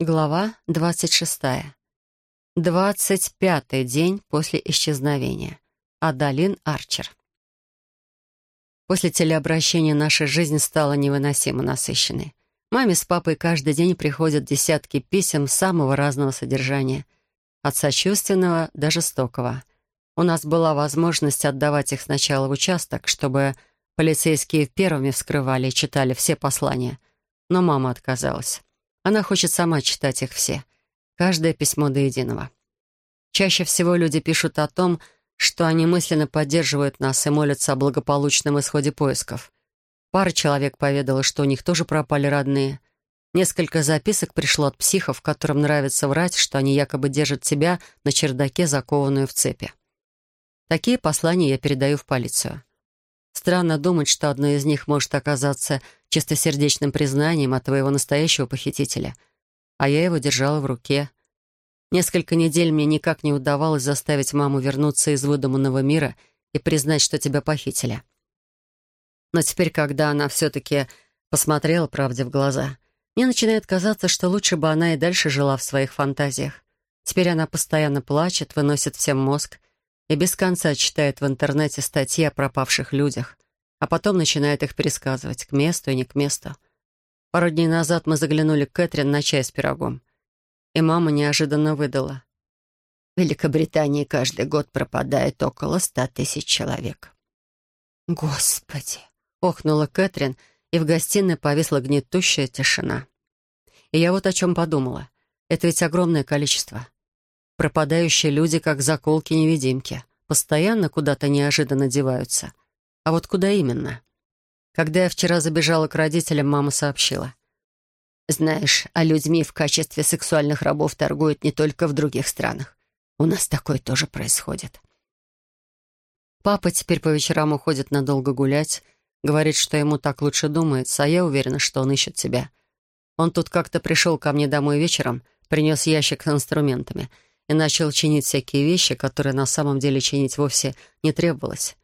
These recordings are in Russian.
Глава двадцать шестая. Двадцать пятый день после исчезновения. Адалин Арчер. После телеобращения наша жизнь стала невыносимо насыщенной. Маме с папой каждый день приходят десятки писем самого разного содержания. От сочувственного до жестокого. У нас была возможность отдавать их сначала в участок, чтобы полицейские первыми вскрывали и читали все послания. Но мама отказалась. Она хочет сама читать их все. Каждое письмо до единого. Чаще всего люди пишут о том, что они мысленно поддерживают нас и молятся о благополучном исходе поисков. Пара человек поведала, что у них тоже пропали родные. Несколько записок пришло от психов, которым нравится врать, что они якобы держат тебя на чердаке, закованную в цепи. Такие послания я передаю в полицию. Странно думать, что одно из них может оказаться чистосердечным признанием от твоего настоящего похитителя. А я его держала в руке. Несколько недель мне никак не удавалось заставить маму вернуться из выдуманного мира и признать, что тебя похитили. Но теперь, когда она все-таки посмотрела правде в глаза, мне начинает казаться, что лучше бы она и дальше жила в своих фантазиях. Теперь она постоянно плачет, выносит всем мозг и без конца читает в интернете статьи о пропавших людях, а потом начинает их пересказывать, к месту и не к месту. Пару дней назад мы заглянули к Кэтрин на чай с пирогом, и мама неожиданно выдала. В Великобритании каждый год пропадает около ста тысяч человек. «Господи!» — охнула Кэтрин, и в гостиной повисла гнетущая тишина. И я вот о чем подумала. Это ведь огромное количество. Пропадающие люди, как заколки-невидимки, постоянно куда-то неожиданно деваются. А вот куда именно? Когда я вчера забежала к родителям, мама сообщила. «Знаешь, а людьми в качестве сексуальных рабов торгуют не только в других странах. У нас такое тоже происходит». Папа теперь по вечерам уходит надолго гулять, говорит, что ему так лучше думается, а я уверена, что он ищет себя. Он тут как-то пришел ко мне домой вечером, принес ящик с инструментами — и начал чинить всякие вещи, которые на самом деле чинить вовсе не требовалось.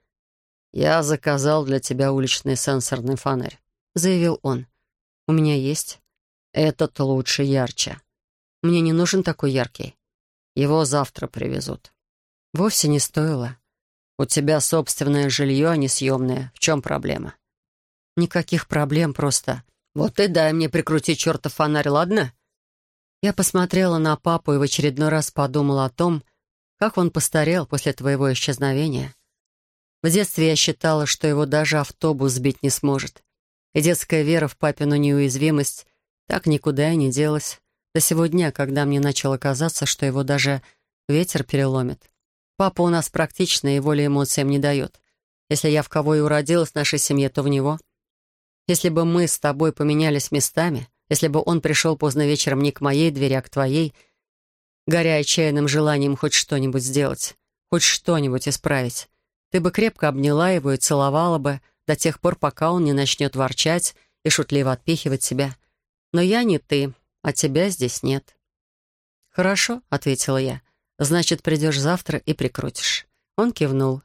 «Я заказал для тебя уличный сенсорный фонарь», — заявил он. «У меня есть. Этот лучше ярче. Мне не нужен такой яркий. Его завтра привезут». Вовсе не стоило. «У тебя собственное жилье, а не съемное. В чем проблема?» «Никаких проблем, просто...» «Вот и дай мне прикрутить чертов фонарь, ладно?» Я посмотрела на папу и в очередной раз подумала о том, как он постарел после твоего исчезновения. В детстве я считала, что его даже автобус сбить не сможет. И детская вера в папину неуязвимость так никуда и не делась. До сегодня, когда мне начало казаться, что его даже ветер переломит. Папа у нас практичный и воли эмоциям не дает. Если я в кого и уродилась в нашей семье, то в него. Если бы мы с тобой поменялись местами, если бы он пришел поздно вечером не к моей двери, а к твоей, горя отчаянным желанием хоть что-нибудь сделать, хоть что-нибудь исправить, ты бы крепко обняла его и целовала бы до тех пор, пока он не начнет ворчать и шутливо отпихивать себя. Но я не ты, а тебя здесь нет. «Хорошо», — ответила я. «Значит, придешь завтра и прикрутишь». Он кивнул.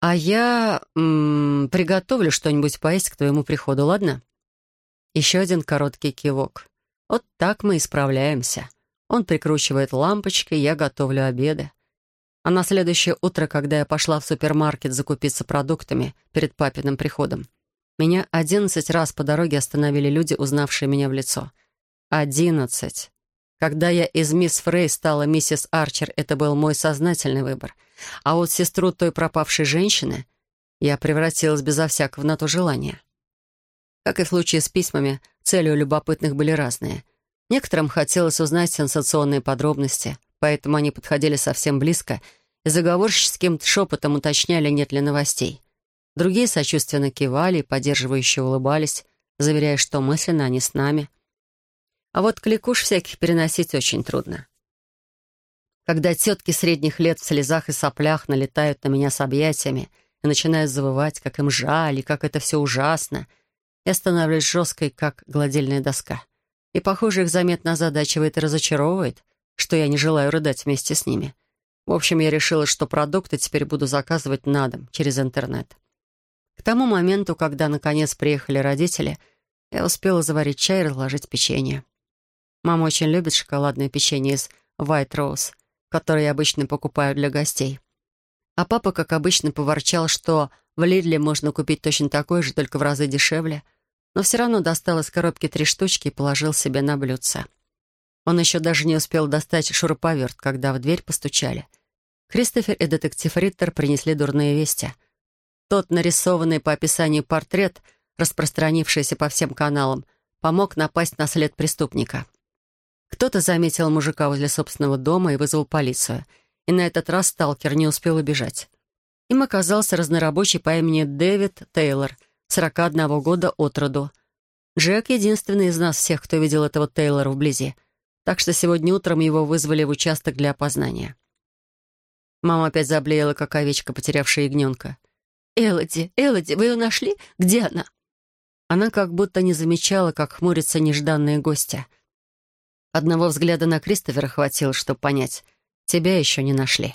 «А я м -м, приготовлю что-нибудь поесть к твоему приходу, ладно?» Еще один короткий кивок. Вот так мы и справляемся. Он прикручивает лампочки, я готовлю обеды. А на следующее утро, когда я пошла в супермаркет закупиться продуктами перед папиным приходом, меня одиннадцать раз по дороге остановили люди, узнавшие меня в лицо. Одиннадцать. Когда я из мисс Фрей стала миссис Арчер, это был мой сознательный выбор. А вот сестру той пропавшей женщины я превратилась безо всякого на то желания. Как и в случае с письмами, цели у любопытных были разные. Некоторым хотелось узнать сенсационные подробности, поэтому они подходили совсем близко и заговорческим шепотом уточняли, нет ли новостей. Другие сочувственно кивали и поддерживающе улыбались, заверяя, что мысленно они с нами. А вот кликуш всяких переносить очень трудно. Когда тетки средних лет в слезах и соплях налетают на меня с объятиями и начинают завывать, как им жаль и как это все ужасно — я становлюсь жесткой, как гладильная доска. И, похоже, их заметно озадачивает и разочаровывает, что я не желаю рыдать вместе с ними. В общем, я решила, что продукты теперь буду заказывать на дом, через интернет. К тому моменту, когда наконец приехали родители, я успела заварить чай и разложить печенье. Мама очень любит шоколадное печенье из White Rose, которое я обычно покупаю для гостей. А папа, как обычно, поворчал, что в Лидле можно купить точно такое же, только в разы дешевле, но все равно достал из коробки три штучки и положил себе на блюдце. Он еще даже не успел достать шуруповерт, когда в дверь постучали. Кристофер и детектив Риттер принесли дурные вести. Тот нарисованный по описанию портрет, распространившийся по всем каналам, помог напасть на след преступника. Кто-то заметил мужика возле собственного дома и вызвал полицию — и на этот раз сталкер не успел убежать. Им оказался разнорабочий по имени Дэвид Тейлор, 41 года от роду. Джек — единственный из нас всех, кто видел этого Тейлора вблизи, так что сегодня утром его вызвали в участок для опознания. Мама опять заблеяла, как овечка, потерявшая ягненка. «Элоди, Элоди, вы ее нашли? Где она?» Она как будто не замечала, как хмурятся нежданные гости. Одного взгляда на Кристофера хватило, чтобы понять — Тебя еще не нашли».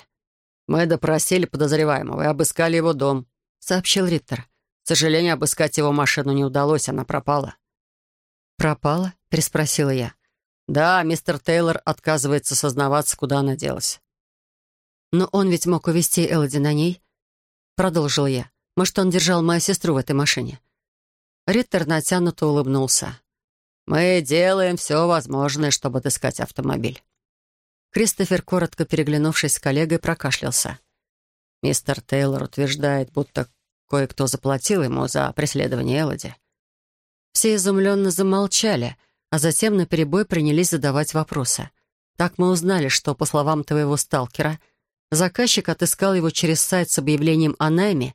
«Мы допросили подозреваемого и обыскали его дом», — сообщил Риттер. «К сожалению, обыскать его машину не удалось, она пропала». «Пропала?» — переспросила я. «Да, мистер Тейлор отказывается сознаваться, куда она делась». «Но он ведь мог увезти Элоди на ней?» — продолжил я. «Может, он держал мою сестру в этой машине?» Риттер натянуто улыбнулся. «Мы делаем все возможное, чтобы отыскать автомобиль». Кристофер, коротко переглянувшись с коллегой, прокашлялся. Мистер Тейлор утверждает, будто кое-кто заплатил ему за преследование Элоди. Все изумленно замолчали, а затем наперебой принялись задавать вопросы. Так мы узнали, что, по словам твоего сталкера, заказчик отыскал его через сайт с объявлением о найме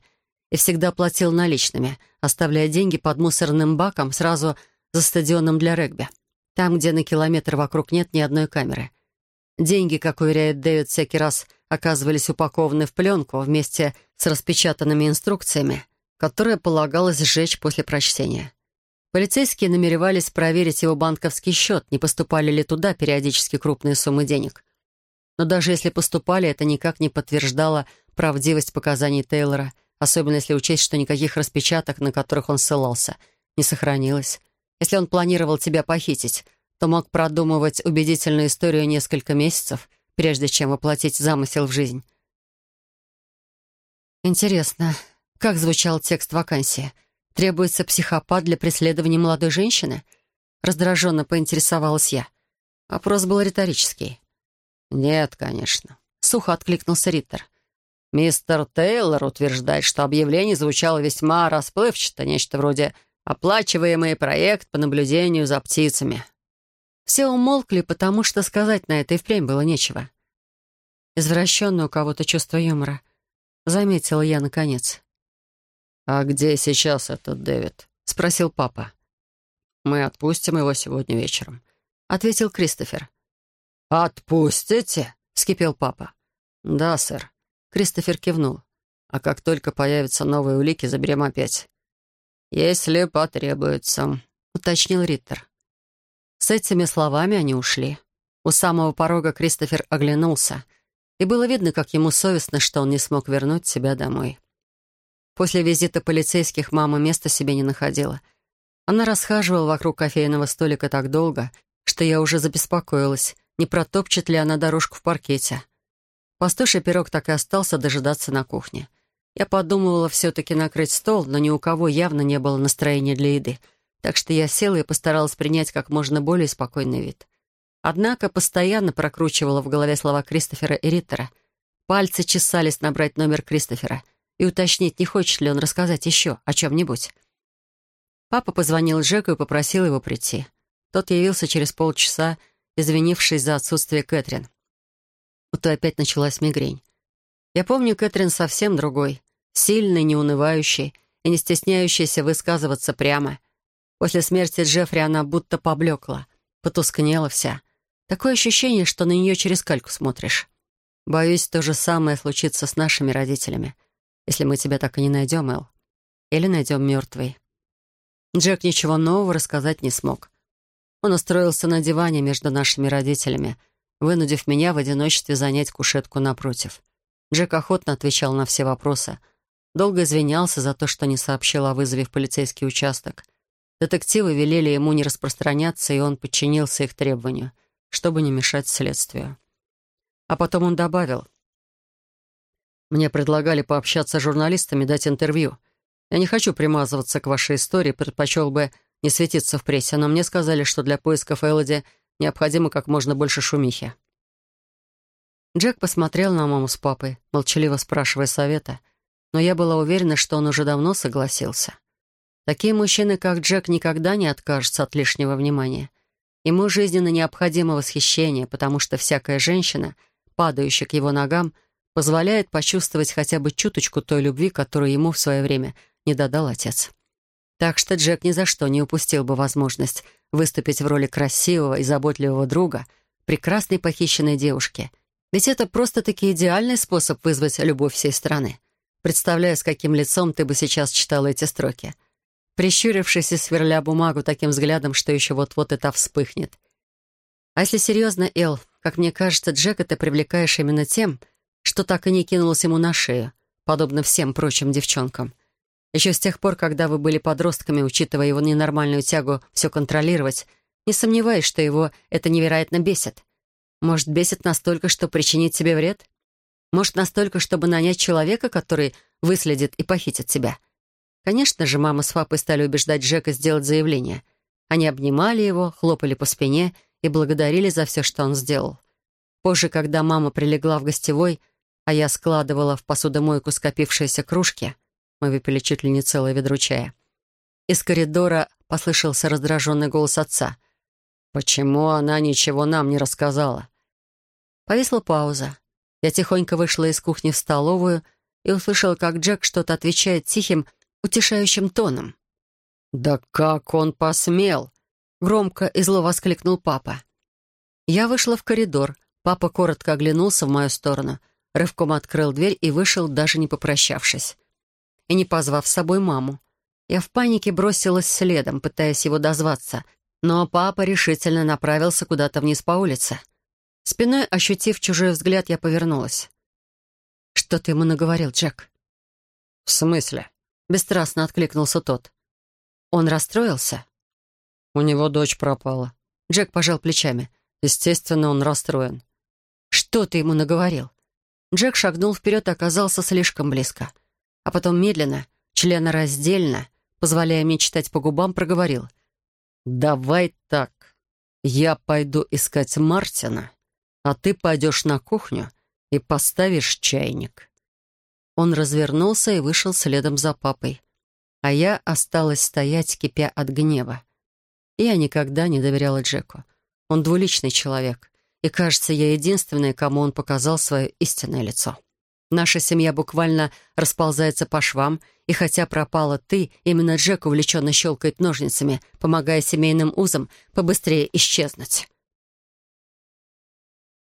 и всегда платил наличными, оставляя деньги под мусорным баком сразу за стадионом для регби, там, где на километр вокруг нет ни одной камеры — Деньги, как уверяет Дэвид, всякий раз оказывались упакованы в пленку вместе с распечатанными инструкциями, которые полагалось сжечь после прочтения. Полицейские намеревались проверить его банковский счет, не поступали ли туда периодически крупные суммы денег. Но даже если поступали, это никак не подтверждало правдивость показаний Тейлора, особенно если учесть, что никаких распечаток, на которых он ссылался, не сохранилось. Если он планировал тебя похитить, то мог продумывать убедительную историю несколько месяцев, прежде чем воплотить замысел в жизнь. Интересно, как звучал текст вакансии? Требуется психопат для преследования молодой женщины? Раздраженно поинтересовалась я. Вопрос был риторический. «Нет, конечно», — сухо откликнулся Риттер. «Мистер Тейлор утверждает, что объявление звучало весьма расплывчато, нечто вроде «оплачиваемый проект по наблюдению за птицами». Все умолкли, потому что сказать на это и впрямь было нечего. Извращенное у кого-то чувство юмора. Заметила я наконец. «А где сейчас этот Дэвид?» — спросил папа. «Мы отпустим его сегодня вечером», — ответил Кристофер. «Отпустите?» — вскипел папа. «Да, сэр». Кристофер кивнул. «А как только появятся новые улики, заберем опять». «Если потребуется», — уточнил Риттер. С этими словами они ушли. У самого порога Кристофер оглянулся, и было видно, как ему совестно, что он не смог вернуть себя домой. После визита полицейских мама места себе не находила. Она расхаживала вокруг кофейного столика так долго, что я уже забеспокоилась, не протопчет ли она дорожку в паркете. Пастуший пирог так и остался дожидаться на кухне. Я подумывала все-таки накрыть стол, но ни у кого явно не было настроения для еды — так что я села и постаралась принять как можно более спокойный вид. Однако постоянно прокручивала в голове слова Кристофера и Риттера. Пальцы чесались набрать номер Кристофера и уточнить, не хочет ли он рассказать еще о чем-нибудь. Папа позвонил Джеку и попросил его прийти. Тот явился через полчаса, извинившись за отсутствие Кэтрин. У той опять началась мигрень. Я помню Кэтрин совсем другой, сильный, неунывающий и не стесняющийся высказываться прямо — После смерти Джеффри она будто поблекла, потускнела вся. Такое ощущение, что на нее через кальку смотришь. Боюсь, то же самое случится с нашими родителями, если мы тебя так и не найдем, Эл. Или найдем мертвый. Джек ничего нового рассказать не смог. Он устроился на диване между нашими родителями, вынудив меня в одиночестве занять кушетку напротив. Джек охотно отвечал на все вопросы. Долго извинялся за то, что не сообщил о вызове в полицейский участок. Детективы велели ему не распространяться, и он подчинился их требованию, чтобы не мешать следствию. А потом он добавил. «Мне предлагали пообщаться с журналистами, дать интервью. Я не хочу примазываться к вашей истории, предпочел бы не светиться в прессе, но мне сказали, что для поисков Элоди необходимо как можно больше шумихи». Джек посмотрел на маму с папой, молчаливо спрашивая совета, но я была уверена, что он уже давно согласился. Такие мужчины, как Джек, никогда не откажутся от лишнего внимания. Ему жизненно необходимо восхищение, потому что всякая женщина, падающая к его ногам, позволяет почувствовать хотя бы чуточку той любви, которую ему в свое время не додал отец. Так что Джек ни за что не упустил бы возможность выступить в роли красивого и заботливого друга, прекрасной похищенной девушки. Ведь это просто-таки идеальный способ вызвать любовь всей страны. Представляю, с каким лицом ты бы сейчас читала эти строки — прищурившись и сверля бумагу таким взглядом, что еще вот-вот это вспыхнет. А если серьезно, Эл, как мне кажется, Джека ты привлекаешь именно тем, что так и не кинулась ему на шею, подобно всем прочим девчонкам. Еще с тех пор, когда вы были подростками, учитывая его ненормальную тягу все контролировать, не сомневаюсь, что его это невероятно бесит. Может, бесит настолько, что причинить себе вред? Может, настолько, чтобы нанять человека, который выследит и похитит тебя — Конечно же, мама с папой стали убеждать Джека сделать заявление. Они обнимали его, хлопали по спине и благодарили за все, что он сделал. Позже, когда мама прилегла в гостевой, а я складывала в посудомойку скопившиеся кружки, мы выпили чуть ли не целое ведро чая. Из коридора послышался раздраженный голос отца. «Почему она ничего нам не рассказала?» Повисла пауза. Я тихонько вышла из кухни в столовую и услышала, как Джек что-то отвечает тихим, утешающим тоном. «Да как он посмел!» — громко и зло воскликнул папа. Я вышла в коридор. Папа коротко оглянулся в мою сторону, рывком открыл дверь и вышел, даже не попрощавшись. И не позвав с собой маму. Я в панике бросилась следом, пытаясь его дозваться, но папа решительно направился куда-то вниз по улице. Спиной ощутив чужой взгляд, я повернулась. «Что ты ему наговорил, Джек?» «В смысле?» Бесстрастно откликнулся тот. Он расстроился? У него дочь пропала. Джек пожал плечами. Естественно, он расстроен. Что ты ему наговорил? Джек шагнул вперед и оказался слишком близко. А потом медленно, членораздельно, позволяя мне читать по губам, проговорил. «Давай так. Я пойду искать Мартина, а ты пойдешь на кухню и поставишь чайник». Он развернулся и вышел следом за папой. А я осталась стоять, кипя от гнева. Я никогда не доверяла Джеку. Он двуличный человек. И, кажется, я единственная, кому он показал свое истинное лицо. Наша семья буквально расползается по швам, и хотя пропала ты, именно Джек увлеченно щелкает ножницами, помогая семейным узам побыстрее исчезнуть.